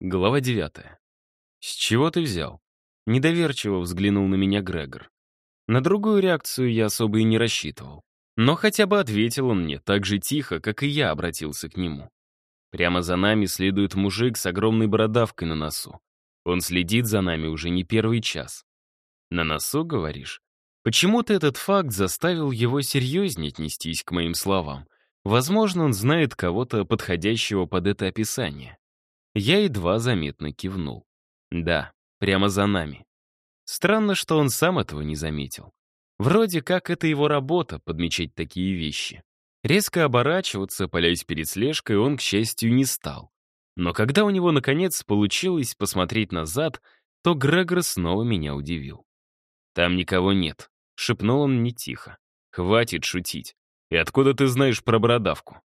Глава девятая. «С чего ты взял?» Недоверчиво взглянул на меня Грегор. На другую реакцию я особо и не рассчитывал. Но хотя бы ответил он мне так же тихо, как и я обратился к нему. Прямо за нами следует мужик с огромной бородавкой на носу. Он следит за нами уже не первый час. На носу, говоришь? Почему-то этот факт заставил его серьезнее отнестись к моим словам. Возможно, он знает кого-то подходящего под это описание. Я едва заметно кивнул. Да, прямо за нами. Странно, что он сам этого не заметил. Вроде как это его работа — подмечать такие вещи. Резко оборачиваться, палясь перед слежкой, он, к счастью, не стал. Но когда у него, наконец, получилось посмотреть назад, то Грегор снова меня удивил. «Там никого нет», — шепнул он мне тихо. «Хватит шутить. И откуда ты знаешь про бородавку?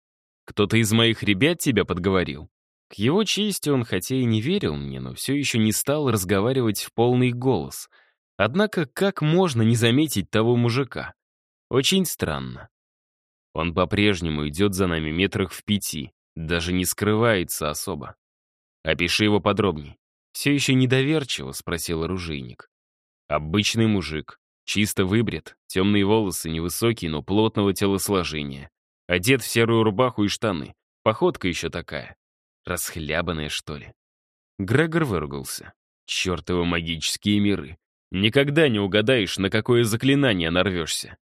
Кто-то из моих ребят тебя подговорил?» К его чести он хотя и не верил мне, но все еще не стал разговаривать в полный голос. Однако как можно не заметить того мужика? Очень странно. Он по-прежнему идет за нами метрах в пяти, даже не скрывается особо. «Опиши его подробней». Все еще недоверчиво спросил оружейник. Обычный мужик, чисто выбрит, темные волосы, невысокие, но плотного телосложения. Одет в серую рубаху и штаны. Походка еще такая. Расхлябанная, что ли? Грегор выругался. Чертовы магические миры. Никогда не угадаешь, на какое заклинание нарвешься.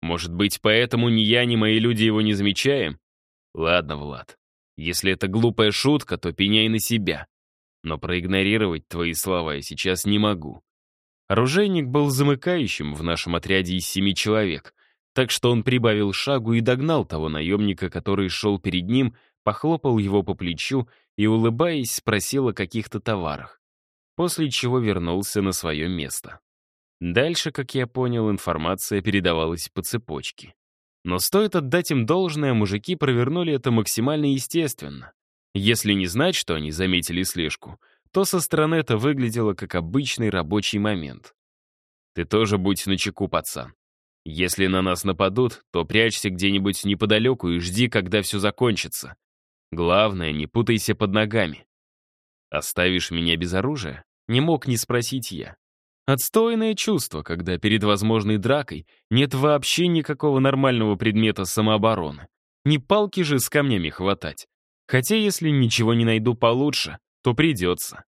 Может быть, поэтому ни я, ни мои люди его не замечаем? Ладно, Влад. Если это глупая шутка, то пеняй на себя. Но проигнорировать твои слова я сейчас не могу. Оружейник был замыкающим в нашем отряде из семи человек, так что он прибавил шагу и догнал того наемника, который шел перед ним, похлопал его по плечу и, улыбаясь, спросил о каких-то товарах, после чего вернулся на свое место. Дальше, как я понял, информация передавалась по цепочке. Но стоит отдать им должное, мужики провернули это максимально естественно. Если не знать, что они заметили слежку, то со стороны это выглядело как обычный рабочий момент. Ты тоже будь начеку, пацан. Если на нас нападут, то прячься где-нибудь неподалеку и жди, когда все закончится. Главное, не путайся под ногами. Оставишь меня без оружия? Не мог не спросить я. Отстойное чувство, когда перед возможной дракой нет вообще никакого нормального предмета самообороны. Не палки же с камнями хватать. Хотя если ничего не найду получше, то придется.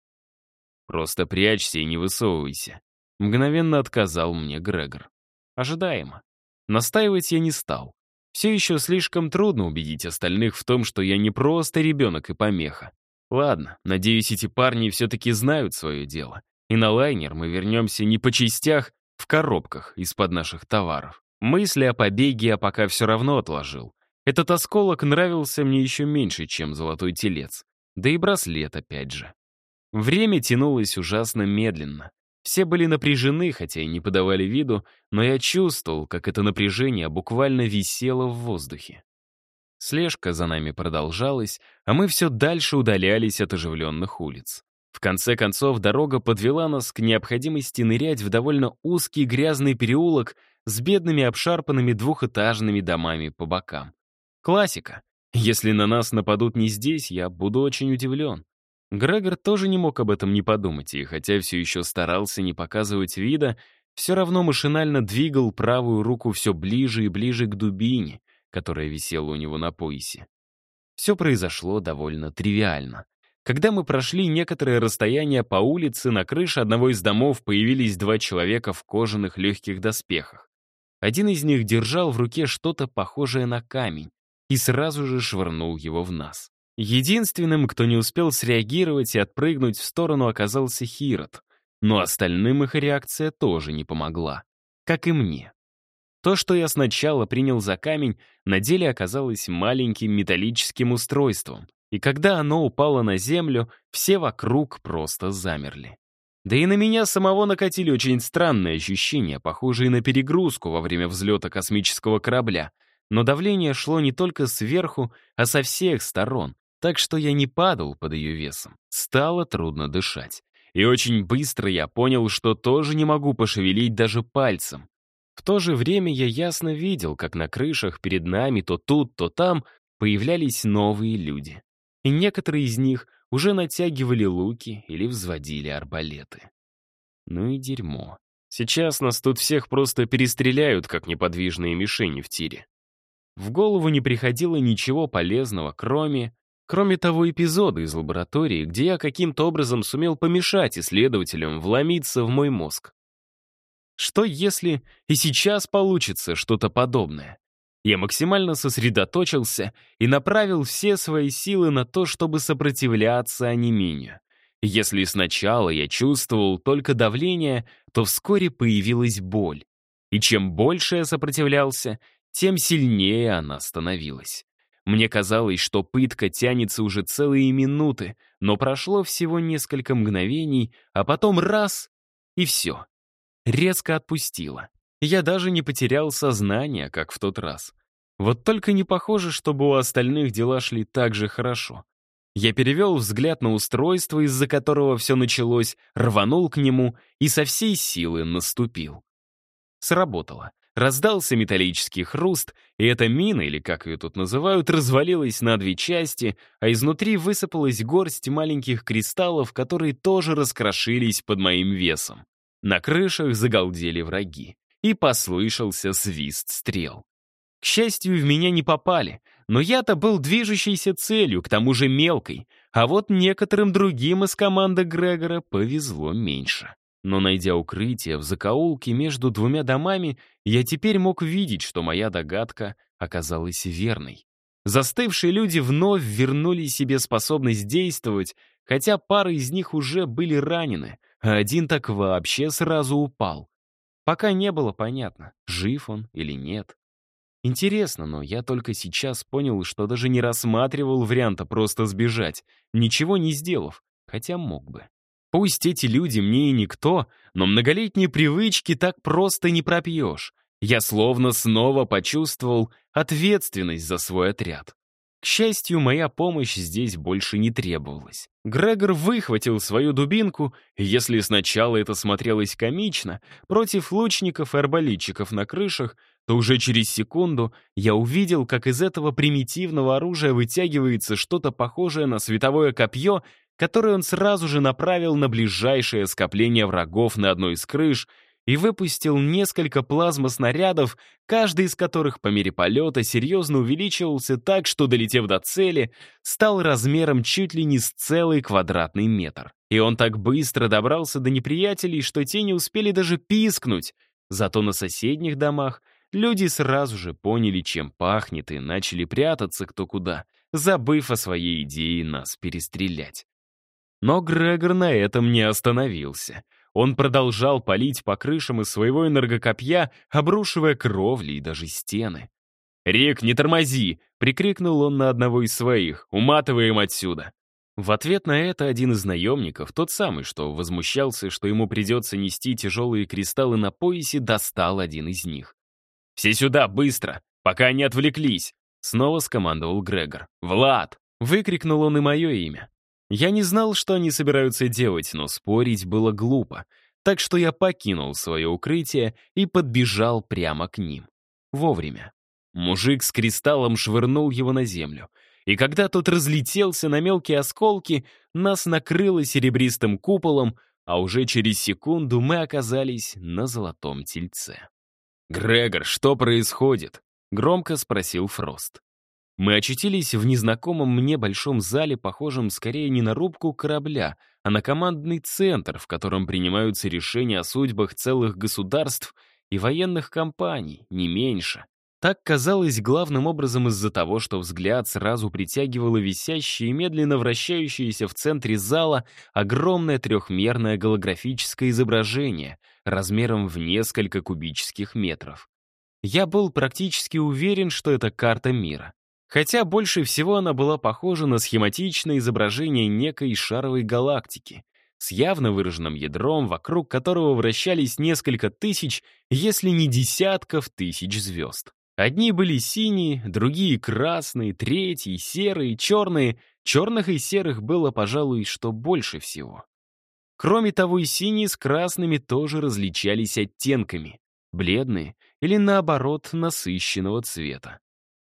Просто прячься и не высовывайся. Мгновенно отказал мне Грегор. Ожидаемо. Настаивать я не стал. Все еще слишком трудно убедить остальных в том, что я не просто ребенок и помеха. Ладно, надеюсь, эти парни все-таки знают свое дело. И на лайнер мы вернемся не по частях, в коробках из-под наших товаров. Мысли о побеге я пока все равно отложил. Этот осколок нравился мне еще меньше, чем золотой телец. Да и браслет опять же. Время тянулось ужасно медленно. Все были напряжены, хотя и не подавали виду, но я чувствовал, как это напряжение буквально висело в воздухе. Слежка за нами продолжалась, а мы все дальше удалялись от оживленных улиц. В конце концов, дорога подвела нас к необходимости нырять в довольно узкий грязный переулок с бедными обшарпанными двухэтажными домами по бокам. Классика. Если на нас нападут не здесь, я буду очень удивлен. Грегор тоже не мог об этом не подумать, и хотя все еще старался не показывать вида, все равно машинально двигал правую руку все ближе и ближе к дубине, которая висела у него на поясе. Все произошло довольно тривиально. Когда мы прошли некоторое расстояние по улице, на крыше одного из домов появились два человека в кожаных легких доспехах. Один из них держал в руке что-то похожее на камень и сразу же швырнул его в нас. Единственным, кто не успел среагировать и отпрыгнуть в сторону, оказался Хирот. Но остальным их реакция тоже не помогла. Как и мне. То, что я сначала принял за камень, на деле оказалось маленьким металлическим устройством, и когда оно упало на землю, все вокруг просто замерли. Да и на меня самого накатили очень странные ощущения, похожие на перегрузку во время взлета космического корабля. Но давление шло не только сверху, а со всех сторон, так что я не падал под ее весом. Стало трудно дышать. И очень быстро я понял, что тоже не могу пошевелить даже пальцем. В то же время я ясно видел, как на крышах перед нами то тут, то там появлялись новые люди и некоторые из них уже натягивали луки или взводили арбалеты. Ну и дерьмо. Сейчас нас тут всех просто перестреляют, как неподвижные мишени в тире. В голову не приходило ничего полезного, кроме... Кроме того эпизода из лаборатории, где я каким-то образом сумел помешать исследователям вломиться в мой мозг. Что если и сейчас получится что-то подобное? Я максимально сосредоточился и направил все свои силы на то, чтобы сопротивляться онемению. Если сначала я чувствовал только давление, то вскоре появилась боль. И чем больше я сопротивлялся, тем сильнее она становилась. Мне казалось, что пытка тянется уже целые минуты, но прошло всего несколько мгновений, а потом раз — и все. Резко отпустила. Я даже не потерял сознание, как в тот раз. Вот только не похоже, чтобы у остальных дела шли так же хорошо. Я перевел взгляд на устройство, из-за которого все началось, рванул к нему и со всей силы наступил. Сработало. Раздался металлический хруст, и эта мина, или как ее тут называют, развалилась на две части, а изнутри высыпалась горсть маленьких кристаллов, которые тоже раскрошились под моим весом. На крышах загалдели враги, и послышался свист стрел. К счастью, в меня не попали, но я-то был движущейся целью, к тому же мелкой, а вот некоторым другим из команды Грегора повезло меньше. Но найдя укрытие в закоулке между двумя домами, я теперь мог видеть, что моя догадка оказалась верной. Застывшие люди вновь вернули себе способность действовать, хотя пара из них уже были ранены, а один так вообще сразу упал. Пока не было понятно, жив он или нет. Интересно, но я только сейчас понял, что даже не рассматривал варианта просто сбежать, ничего не сделав, хотя мог бы. Пусть эти люди мне и никто, но многолетние привычки так просто не пропьешь. Я словно снова почувствовал ответственность за свой отряд. К счастью, моя помощь здесь больше не требовалась. Грегор выхватил свою дубинку, и если сначала это смотрелось комично, против лучников и арбалетчиков на крышах, то уже через секунду я увидел, как из этого примитивного оружия вытягивается что-то похожее на световое копье, которое он сразу же направил на ближайшее скопление врагов на одной из крыш и выпустил несколько плазмоснарядов, каждый из которых по мере полета серьезно увеличивался так, что, долетев до цели, стал размером чуть ли не с целый квадратный метр. И он так быстро добрался до неприятелей, что те не успели даже пискнуть. Зато на соседних домах Люди сразу же поняли, чем пахнет, и начали прятаться кто куда, забыв о своей идее нас перестрелять. Но Грегор на этом не остановился. Он продолжал палить по крышам из своего энергокопья, обрушивая кровли и даже стены. «Рик, не тормози!» — прикрикнул он на одного из своих. «Уматываем отсюда!» В ответ на это один из наемников, тот самый, что возмущался, что ему придется нести тяжелые кристаллы на поясе, достал один из них. «Все сюда, быстро! Пока они отвлеклись!» Снова скомандовал Грегор. «Влад!» — выкрикнул он и мое имя. Я не знал, что они собираются делать, но спорить было глупо, так что я покинул свое укрытие и подбежал прямо к ним. Вовремя. Мужик с кристаллом швырнул его на землю, и когда тот разлетелся на мелкие осколки, нас накрыло серебристым куполом, а уже через секунду мы оказались на золотом тельце. «Грегор, что происходит?» — громко спросил Фрост. Мы очутились в незнакомом мне большом зале, похожем скорее не на рубку корабля, а на командный центр, в котором принимаются решения о судьбах целых государств и военных компаний, не меньше. Так казалось главным образом из-за того, что взгляд сразу притягивало висящее и медленно вращающееся в центре зала огромное трехмерное голографическое изображение размером в несколько кубических метров. Я был практически уверен, что это карта мира. Хотя больше всего она была похожа на схематичное изображение некой шаровой галактики, с явно выраженным ядром, вокруг которого вращались несколько тысяч, если не десятков тысяч звезд. Одни были синие, другие красные, третьи серые, черные. Черных и серых было, пожалуй, что больше всего. Кроме того, и синие с красными тоже различались оттенками. Бледные или, наоборот, насыщенного цвета.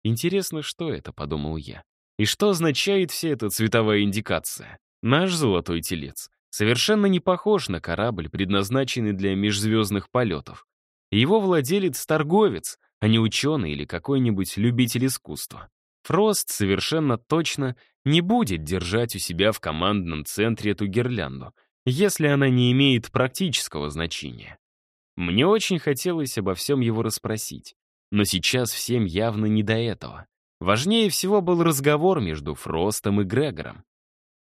Интересно, что это, подумал я. И что означает вся эта цветовая индикация? Наш золотой телец совершенно не похож на корабль, предназначенный для межзвездных полетов. Его владелец — торговец, а не ученый или какой-нибудь любитель искусства. Фрост совершенно точно не будет держать у себя в командном центре эту гирлянду, если она не имеет практического значения. Мне очень хотелось обо всем его расспросить, но сейчас всем явно не до этого. Важнее всего был разговор между Фростом и Грегором.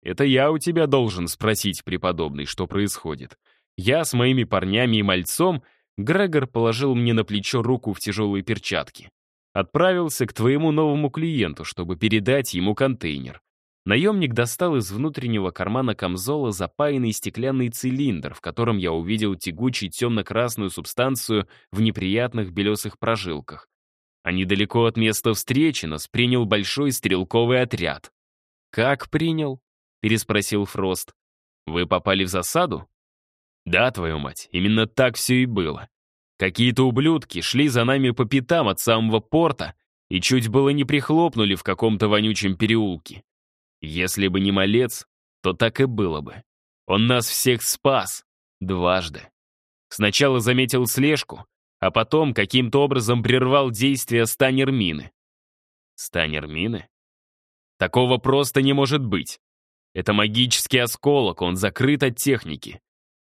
«Это я у тебя должен спросить, преподобный, что происходит. Я с моими парнями и мальцом...» Грегор положил мне на плечо руку в тяжелые перчатки. «Отправился к твоему новому клиенту, чтобы передать ему контейнер. Наемник достал из внутреннего кармана камзола запаянный стеклянный цилиндр, в котором я увидел тягучую темно-красную субстанцию в неприятных белесых прожилках. А недалеко от места встречи нас принял большой стрелковый отряд. «Как принял?» — переспросил Фрост. «Вы попали в засаду?» «Да, твою мать, именно так все и было. Какие-то ублюдки шли за нами по пятам от самого порта и чуть было не прихлопнули в каком-то вонючем переулке. Если бы не малец, то так и было бы. Он нас всех спас. Дважды. Сначала заметил слежку, а потом каким-то образом прервал действия станермины. Станермины? Такого просто не может быть. Это магический осколок, он закрыт от техники.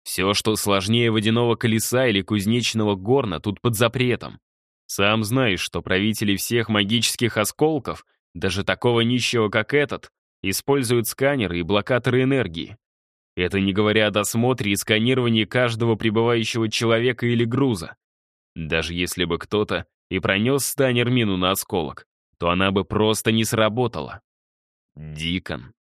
Все, что сложнее водяного колеса или кузнечного горна, тут под запретом. Сам знаешь, что правители всех магических осколков, даже такого нищего, как этот, используют сканеры и блокаторы энергии. Это не говоря о досмотре и сканировании каждого прибывающего человека или груза. Даже если бы кто-то и пронес станер-мину на осколок, то она бы просто не сработала. Дикон.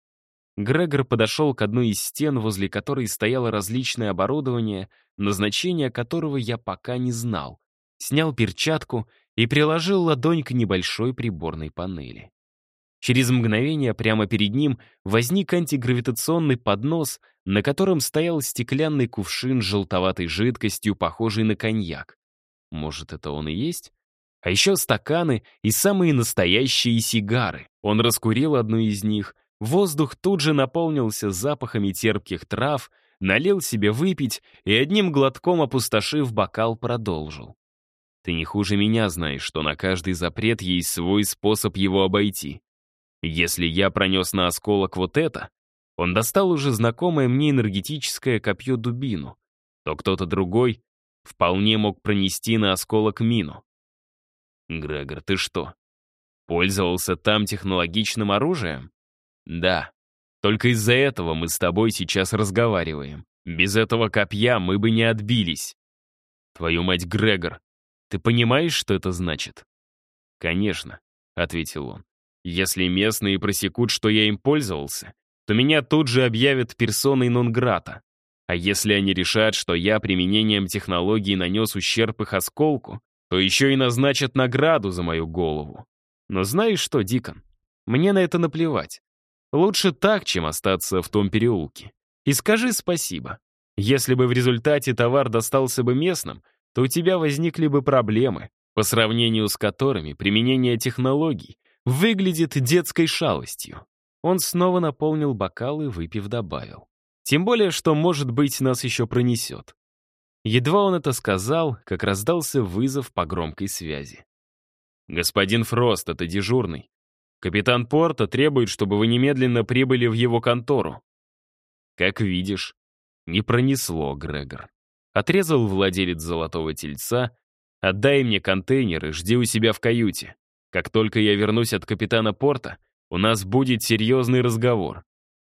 Грегор подошел к одной из стен, возле которой стояло различное оборудование, назначение которого я пока не знал. Снял перчатку и приложил ладонь к небольшой приборной панели. Через мгновение прямо перед ним возник антигравитационный поднос, на котором стоял стеклянный кувшин с желтоватой жидкостью, похожий на коньяк. Может, это он и есть? А еще стаканы и самые настоящие сигары. Он раскурил одну из них. Воздух тут же наполнился запахами терпких трав, налил себе выпить и одним глотком опустошив бокал продолжил. Ты не хуже меня знаешь, что на каждый запрет есть свой способ его обойти. Если я пронес на осколок вот это, он достал уже знакомое мне энергетическое копье-дубину, то кто-то другой вполне мог пронести на осколок мину. Грегор, ты что, пользовался там технологичным оружием? Да. Только из-за этого мы с тобой сейчас разговариваем. Без этого копья мы бы не отбились. Твою мать, Грегор, ты понимаешь, что это значит? Конечно, — ответил он. Если местные просекут, что я им пользовался, то меня тут же объявят персоной нон-грата. А если они решат, что я применением технологии нанес ущерб их осколку, то еще и назначат награду за мою голову. Но знаешь что, Дикон, мне на это наплевать. Лучше так, чем остаться в том переулке. И скажи спасибо. Если бы в результате товар достался бы местным, то у тебя возникли бы проблемы, по сравнению с которыми применение технологий выглядит детской шалостью. Он снова наполнил бокал и, выпив, добавил. Тем более, что, может быть, нас еще пронесет. Едва он это сказал, как раздался вызов по громкой связи. «Господин Фрост, это дежурный. Капитан Порта требует, чтобы вы немедленно прибыли в его контору». «Как видишь, не пронесло, Грегор». Отрезал владелец золотого тельца. «Отдай мне контейнер и жди у себя в каюте. Как только я вернусь от капитана Порта, у нас будет серьезный разговор.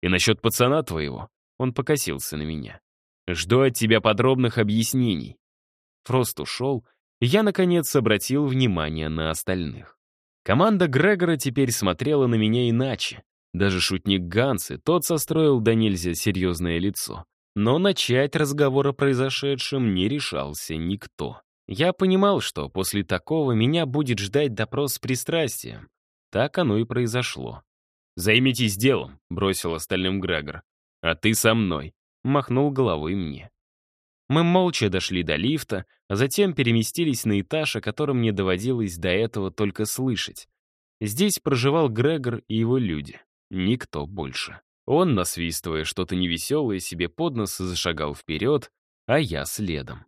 И насчет пацана твоего, он покосился на меня. Жду от тебя подробных объяснений. Фрост ушел, и я, наконец, обратил внимание на остальных. Команда Грегора теперь смотрела на меня иначе. Даже шутник Ганс тот состроил до нельзя серьезное лицо. Но начать разговор о произошедшем не решался никто. Я понимал, что после такого меня будет ждать допрос с пристрастием. Так оно и произошло. «Займитесь делом», — бросил остальным Грегор. «А ты со мной», — махнул головой мне. Мы молча дошли до лифта, а затем переместились на этаж, о котором мне доводилось до этого только слышать. Здесь проживал Грегор и его люди. Никто больше. Он, насвистывая что-то невеселое, себе под нос зашагал вперед, а я следом.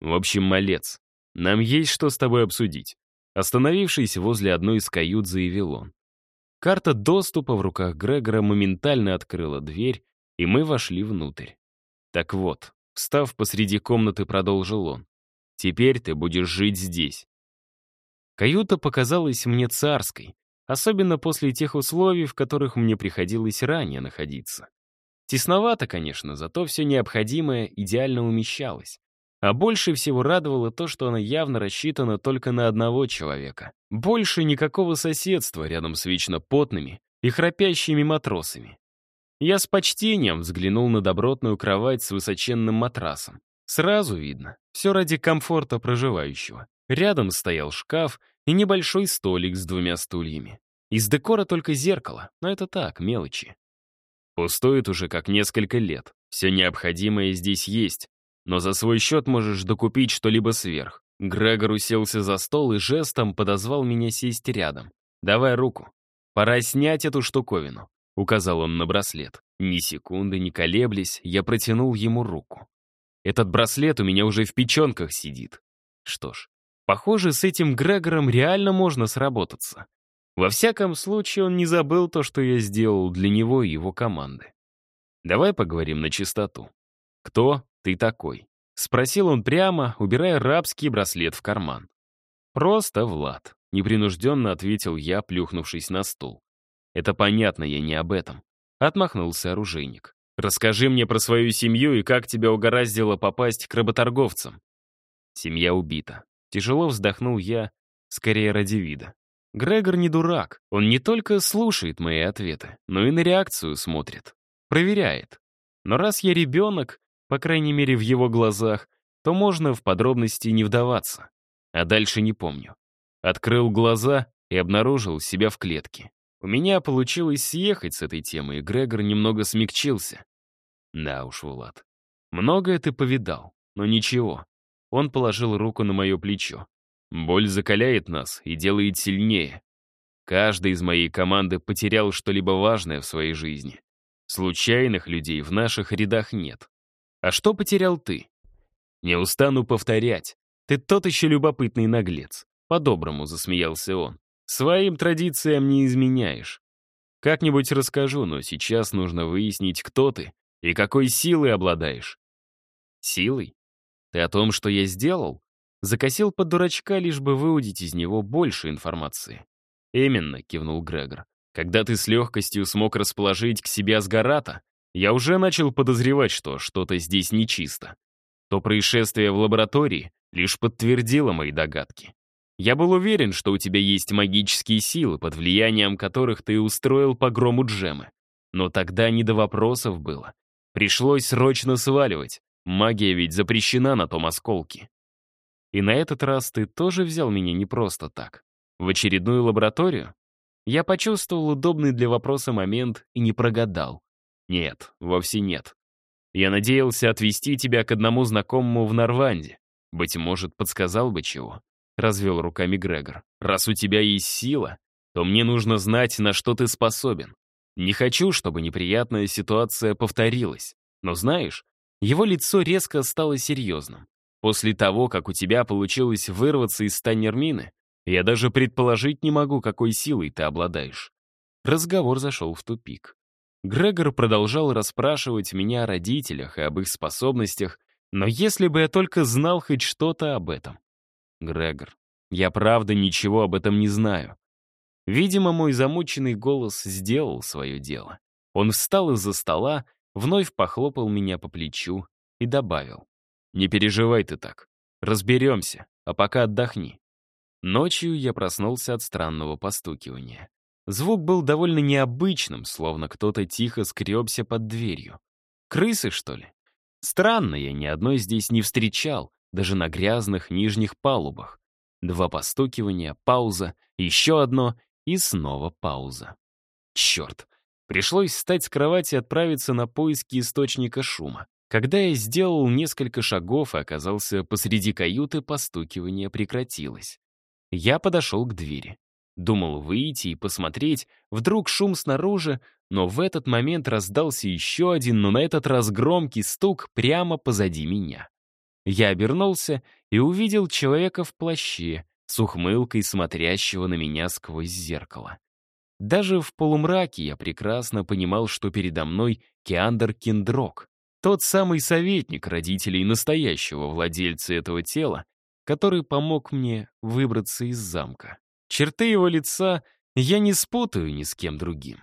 В общем, малец, нам есть что с тобой обсудить. Остановившись возле одной из кают, заявил он. Карта доступа в руках Грегора моментально открыла дверь, и мы вошли внутрь. Так вот, встав посреди комнаты, продолжил он. «Теперь ты будешь жить здесь». Каюта показалась мне царской, особенно после тех условий, в которых мне приходилось ранее находиться. Тесновато, конечно, зато все необходимое идеально умещалось. А больше всего радовало то, что она явно рассчитана только на одного человека. Больше никакого соседства рядом с вечно потными и храпящими матросами. Я с почтением взглянул на добротную кровать с высоченным матрасом. Сразу видно, все ради комфорта проживающего. Рядом стоял шкаф и небольшой столик с двумя стульями. Из декора только зеркало, но это так, мелочи. Пустует уже как несколько лет. Все необходимое здесь есть, но за свой счет можешь докупить что-либо сверх. Грегор уселся за стол и жестом подозвал меня сесть рядом. «Давай руку. Пора снять эту штуковину», — указал он на браслет. Ни секунды не колеблясь, я протянул ему руку. Этот браслет у меня уже в печенках сидит. Что ж, похоже, с этим Грегором реально можно сработаться. Во всяком случае, он не забыл то, что я сделал для него и его команды. Давай поговорим на чистоту. Кто ты такой? Спросил он прямо, убирая рабский браслет в карман. «Просто Влад», — непринужденно ответил я, плюхнувшись на стул. «Это понятно, я не об этом», — отмахнулся оружейник. «Расскажи мне про свою семью и как тебя угораздило попасть к работорговцам». Семья убита. Тяжело вздохнул я, скорее ради вида. Грегор не дурак. Он не только слушает мои ответы, но и на реакцию смотрит. Проверяет. Но раз я ребенок, по крайней мере в его глазах, то можно в подробности не вдаваться. А дальше не помню. Открыл глаза и обнаружил себя в клетке. У меня получилось съехать с этой темы, и Грегор немного смягчился. Да уж, Влад. Многое ты повидал, но ничего. Он положил руку на мое плечо. Боль закаляет нас и делает сильнее. Каждый из моей команды потерял что-либо важное в своей жизни. Случайных людей в наших рядах нет. А что потерял ты? Не устану повторять. Ты тот еще любопытный наглец. По-доброму засмеялся он. Своим традициям не изменяешь. Как-нибудь расскажу, но сейчас нужно выяснить, кто ты и какой силой обладаешь. Силой? Ты о том, что я сделал? Закосил под дурачка, лишь бы выудить из него больше информации. «Именно», — кивнул Грегор. «Когда ты с легкостью смог расположить к себе Асгарата, я уже начал подозревать, что что-то здесь нечисто. То происшествие в лаборатории лишь подтвердило мои догадки. Я был уверен, что у тебя есть магические силы, под влиянием которых ты устроил погром у Джемы. Но тогда не до вопросов было. Пришлось срочно сваливать. Магия ведь запрещена на том осколке. И на этот раз ты тоже взял меня не просто так. В очередную лабораторию? Я почувствовал удобный для вопроса момент и не прогадал. Нет, вовсе нет. Я надеялся отвезти тебя к одному знакомому в Норванде. Быть может, подсказал бы чего. Развел руками Грегор. Раз у тебя есть сила, то мне нужно знать, на что ты способен. Не хочу, чтобы неприятная ситуация повторилась. Но знаешь, его лицо резко стало серьезным. После того, как у тебя получилось вырваться из Таннермины, я даже предположить не могу, какой силой ты обладаешь. Разговор зашел в тупик. Грегор продолжал расспрашивать меня о родителях и об их способностях, но если бы я только знал хоть что-то об этом. Грегор, я правда ничего об этом не знаю. Видимо, мой замученный голос сделал свое дело. Он встал из-за стола, вновь похлопал меня по плечу и добавил. «Не переживай ты так. Разберемся, а пока отдохни». Ночью я проснулся от странного постукивания. Звук был довольно необычным, словно кто-то тихо скребся под дверью. Крысы, что ли? Странно, я ни одной здесь не встречал, даже на грязных нижних палубах. Два постукивания, пауза, еще одно и снова пауза. Черт, пришлось встать с кровати и отправиться на поиски источника шума. Когда я сделал несколько шагов и оказался посреди каюты, постукивание прекратилось. Я подошел к двери. Думал выйти и посмотреть, вдруг шум снаружи, но в этот момент раздался еще один, но на этот раз громкий стук прямо позади меня. Я обернулся и увидел человека в плаще, с ухмылкой смотрящего на меня сквозь зеркало. Даже в полумраке я прекрасно понимал, что передо мной Кеандр Киндрок, тот самый советник родителей настоящего владельца этого тела, который помог мне выбраться из замка. Черты его лица я не спутаю ни с кем другим.